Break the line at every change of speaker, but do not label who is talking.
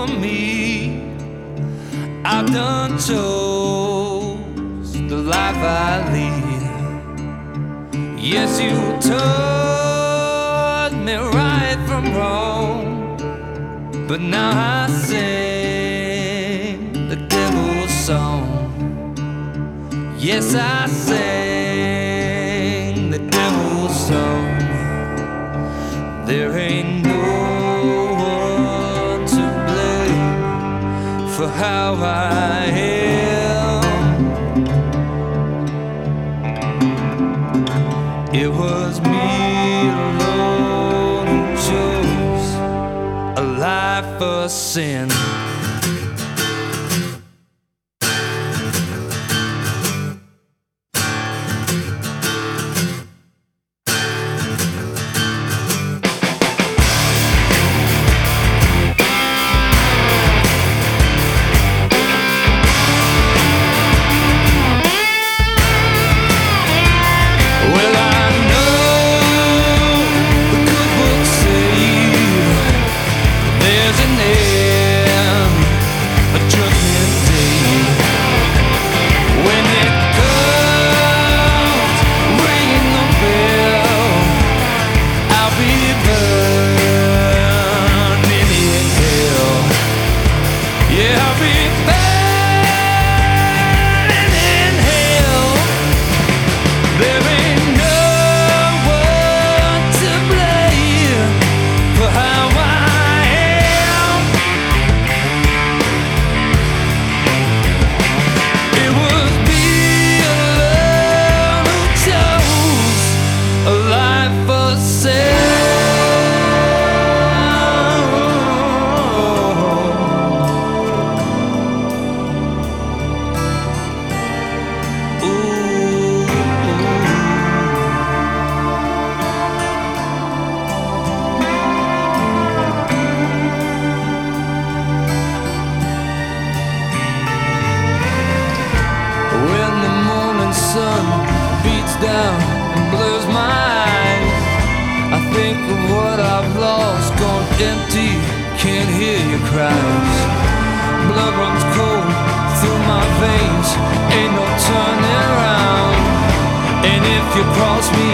for me. I've done chose the life I lead. Yes, you taught me right from wrong, but now I sing the devil's song. Yes, I sing the devil's song. There ain't how I am. It was me alone who chose a life of sin. Empty, can't hear your cries. Blood runs cold through my veins, ain't no turning around. And if you cross me